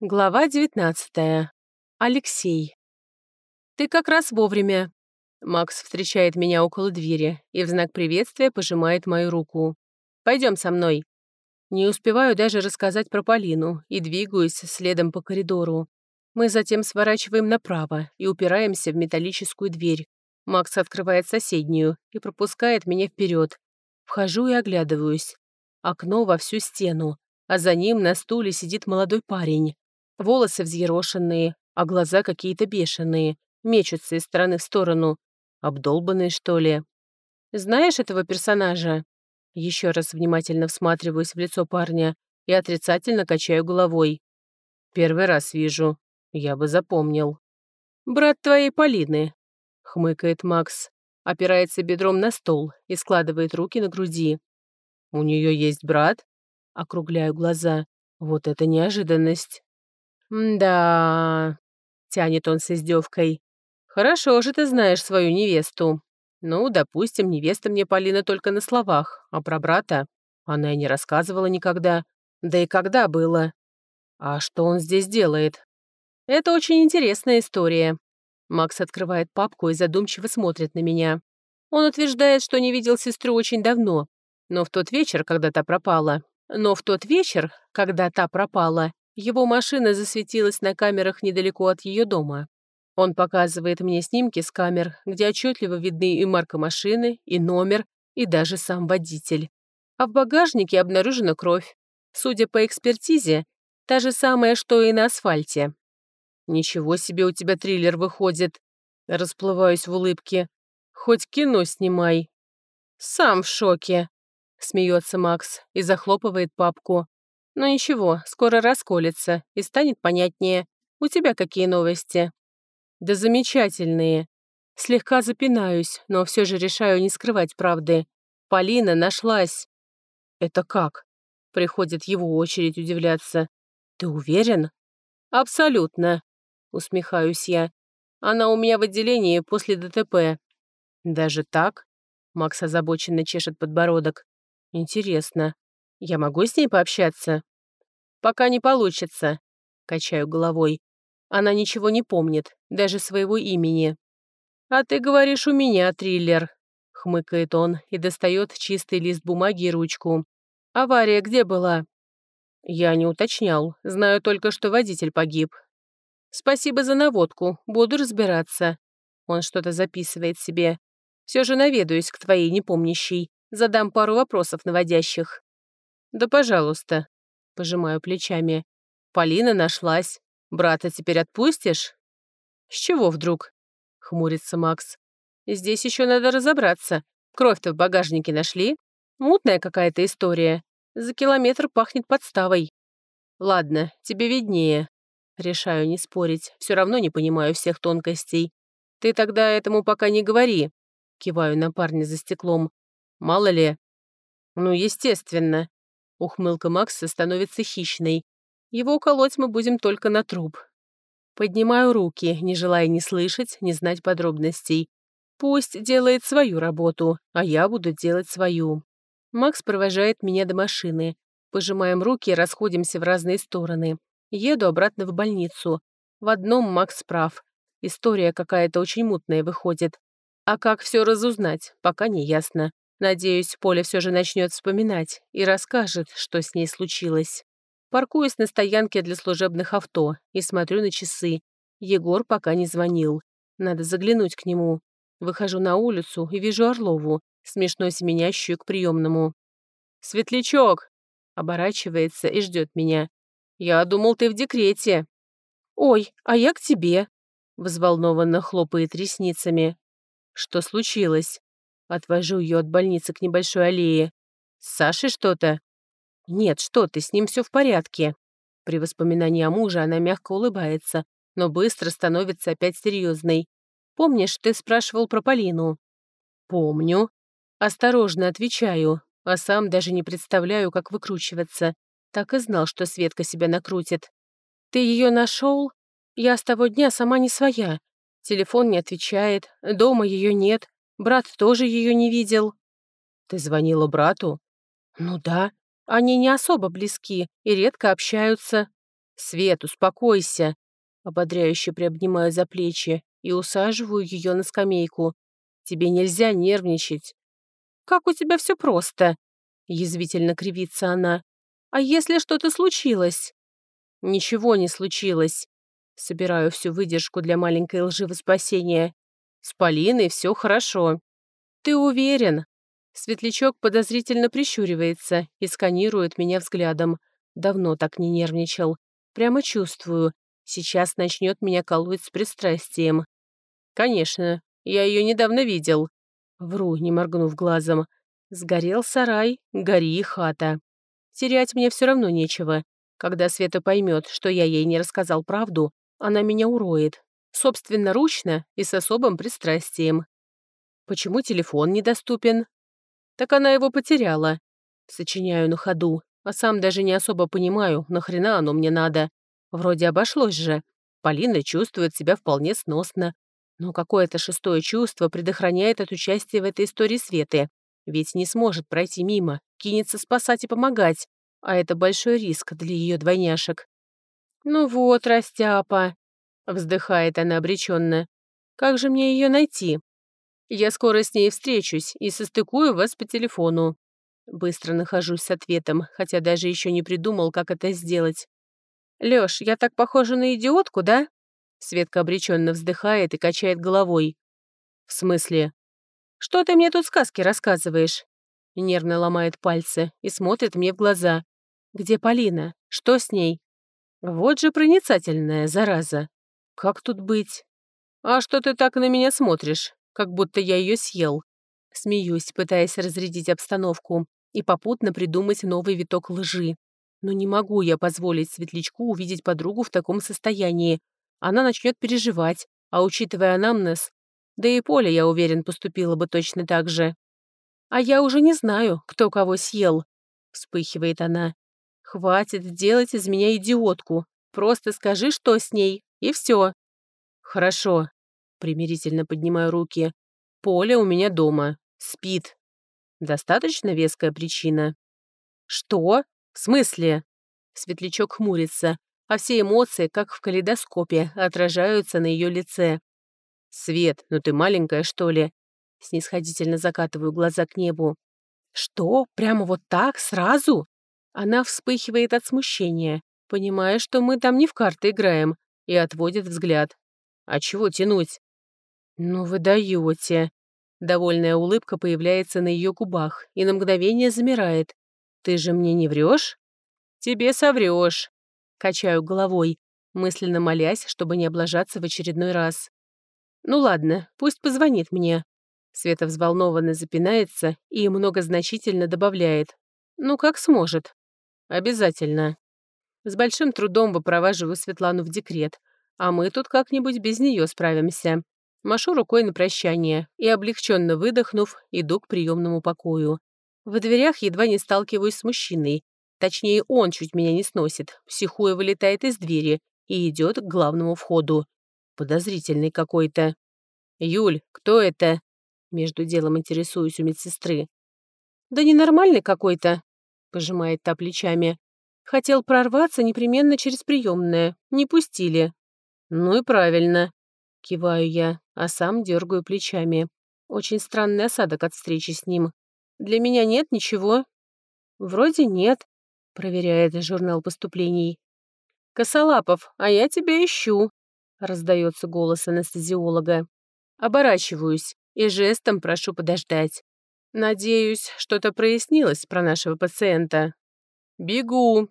Глава 19. Алексей. «Ты как раз вовремя». Макс встречает меня около двери и в знак приветствия пожимает мою руку. Пойдем со мной». Не успеваю даже рассказать про Полину и двигаюсь следом по коридору. Мы затем сворачиваем направо и упираемся в металлическую дверь. Макс открывает соседнюю и пропускает меня вперед. Вхожу и оглядываюсь. Окно во всю стену, а за ним на стуле сидит молодой парень. Волосы взъерошенные, а глаза какие-то бешеные, мечутся из стороны в сторону. Обдолбанные, что ли? Знаешь этого персонажа? Еще раз внимательно всматриваюсь в лицо парня и отрицательно качаю головой. Первый раз вижу. Я бы запомнил. «Брат твоей Полины», — хмыкает Макс, опирается бедром на стол и складывает руки на груди. «У нее есть брат?» — округляю глаза. Вот это неожиданность. «Да...» — тянет он с издевкой. «Хорошо же ты знаешь свою невесту. Ну, допустим, невеста мне Полина только на словах, а про брата она и не рассказывала никогда. Да и когда было? А что он здесь делает? Это очень интересная история». Макс открывает папку и задумчиво смотрит на меня. Он утверждает, что не видел сестру очень давно, но в тот вечер, когда та пропала, но в тот вечер, когда та пропала, его машина засветилась на камерах недалеко от ее дома. Он показывает мне снимки с камер, где отчетливо видны и марка машины, и номер, и даже сам водитель. А в багажнике обнаружена кровь. Судя по экспертизе, та же самая, что и на асфальте. «Ничего себе у тебя триллер выходит!» Расплываюсь в улыбке. «Хоть кино снимай!» «Сам в шоке!» Смеется Макс и захлопывает папку. Но ничего, скоро расколется и станет понятнее. У тебя какие новости? Да замечательные. Слегка запинаюсь, но все же решаю не скрывать правды. Полина нашлась. Это как? Приходит его очередь удивляться. Ты уверен? Абсолютно. Усмехаюсь я. Она у меня в отделении после ДТП. Даже так? Макс озабоченно чешет подбородок. Интересно. Я могу с ней пообщаться? «Пока не получится», — качаю головой. Она ничего не помнит, даже своего имени. «А ты говоришь, у меня триллер», — хмыкает он и достает чистый лист бумаги и ручку. «Авария где была?» Я не уточнял, знаю только, что водитель погиб. «Спасибо за наводку, буду разбираться». Он что-то записывает себе. Все же наведаюсь к твоей непомнящей, задам пару вопросов наводящих. «Да пожалуйста», Пожимаю плечами. Полина нашлась. Брата теперь отпустишь? С чего вдруг? Хмурится Макс. Здесь еще надо разобраться. Кровь-то в багажнике нашли. Мутная какая-то история. За километр пахнет подставой. Ладно, тебе виднее. Решаю не спорить. Все равно не понимаю всех тонкостей. Ты тогда этому пока не говори. Киваю на парня за стеклом. Мало ли. Ну, естественно. Ухмылка Макса становится хищной. Его уколоть мы будем только на труп. Поднимаю руки, не желая ни слышать, ни знать подробностей. Пусть делает свою работу, а я буду делать свою. Макс провожает меня до машины. Пожимаем руки и расходимся в разные стороны. Еду обратно в больницу. В одном Макс прав. История какая-то очень мутная выходит. А как все разузнать, пока не ясно. Надеюсь, Поля все же начнет вспоминать и расскажет, что с ней случилось. Паркуюсь на стоянке для служебных авто и смотрю на часы. Егор пока не звонил. Надо заглянуть к нему. Выхожу на улицу и вижу Орлову, смешно семенящую к приемному. «Светлячок!» Оборачивается и ждет меня. «Я думал, ты в декрете». «Ой, а я к тебе!» Взволнованно хлопает ресницами. «Что случилось?» Отвожу ее от больницы к небольшой аллее. «С Сашей что-то?» «Нет, что ты, с ним все в порядке». При воспоминании о муже она мягко улыбается, но быстро становится опять серьезной. «Помнишь, ты спрашивал про Полину?» «Помню». Осторожно отвечаю, а сам даже не представляю, как выкручиваться. Так и знал, что Светка себя накрутит. «Ты ее нашел? Я с того дня сама не своя. Телефон не отвечает, дома ее нет, Брат тоже ее не видел. Ты звонила брату? Ну да. Они не особо близки и редко общаются. «Свет, успокойся!» Ободряюще приобнимаю за плечи и усаживаю ее на скамейку. «Тебе нельзя нервничать». «Как у тебя все просто!» Язвительно кривится она. «А если что-то случилось?» «Ничего не случилось». Собираю всю выдержку для маленькой лживы спасения. «С Полиной все хорошо». «Ты уверен?» Светлячок подозрительно прищуривается и сканирует меня взглядом. Давно так не нервничал. Прямо чувствую, сейчас начнет меня колоть с пристрастием. Конечно, я ее недавно видел. Вру, не моргнув глазом. Сгорел сарай, гори и хата. Терять мне все равно нечего. Когда Света поймет, что я ей не рассказал правду, она меня уроет. Собственноручно и с особым пристрастием. Почему телефон недоступен? Так она его потеряла. Сочиняю на ходу, а сам даже не особо понимаю, нахрена оно мне надо. Вроде обошлось же. Полина чувствует себя вполне сносно. Но какое-то шестое чувство предохраняет от участия в этой истории Светы. Ведь не сможет пройти мимо, кинется спасать и помогать. А это большой риск для ее двойняшек. «Ну вот, растяпа», — вздыхает она обреченно. «Как же мне ее найти?» «Я скоро с ней встречусь и состыкую вас по телефону». Быстро нахожусь с ответом, хотя даже еще не придумал, как это сделать. «Лёш, я так похожа на идиотку, да?» Светка обреченно вздыхает и качает головой. «В смысле?» «Что ты мне тут сказки рассказываешь?» Нервно ломает пальцы и смотрит мне в глаза. «Где Полина? Что с ней?» «Вот же проницательная, зараза. Как тут быть?» «А что ты так на меня смотришь, как будто я ее съел?» Смеюсь, пытаясь разрядить обстановку и попутно придумать новый виток лжи. Но не могу я позволить Светлячку увидеть подругу в таком состоянии. Она начнет переживать, а учитывая анамнез, да и Поля, я уверен, поступила бы точно так же. «А я уже не знаю, кто кого съел», — вспыхивает она. «Хватит делать из меня идиотку. Просто скажи, что с ней, и все». «Хорошо», — примирительно поднимаю руки. «Поля у меня дома. Спит. Достаточно веская причина?» «Что?» «В смысле?» Светлячок хмурится, а все эмоции, как в калейдоскопе, отражаются на ее лице. «Свет, ну ты маленькая, что ли?» Снисходительно закатываю глаза к небу. «Что? Прямо вот так? Сразу?» Она вспыхивает от смущения, понимая, что мы там не в карты играем, и отводит взгляд. «А чего тянуть?» «Ну вы даете!» Довольная улыбка появляется на ее губах и на мгновение замирает, «Ты же мне не врешь?» «Тебе соврешь», — качаю головой, мысленно молясь, чтобы не облажаться в очередной раз. «Ну ладно, пусть позвонит мне». Света взволнованно запинается и многозначительно добавляет. «Ну, как сможет». «Обязательно». С большим трудом выпроваживаю Светлану в декрет, а мы тут как-нибудь без нее справимся. Машу рукой на прощание и, облегченно выдохнув, иду к приемному покою. В дверях едва не сталкиваюсь с мужчиной. Точнее, он чуть меня не сносит, психуя вылетает из двери и идет к главному входу. Подозрительный какой-то. «Юль, кто это?» Между делом интересуюсь у медсестры. «Да ненормальный какой-то», — пожимает та плечами. «Хотел прорваться непременно через приемное. Не пустили». «Ну и правильно», — киваю я, а сам дергаю плечами. Очень странный осадок от встречи с ним. Для меня нет ничего». «Вроде нет», — проверяет журнал поступлений. «Косолапов, а я тебя ищу», — раздается голос анестезиолога. Оборачиваюсь и жестом прошу подождать. Надеюсь, что-то прояснилось про нашего пациента. «Бегу»,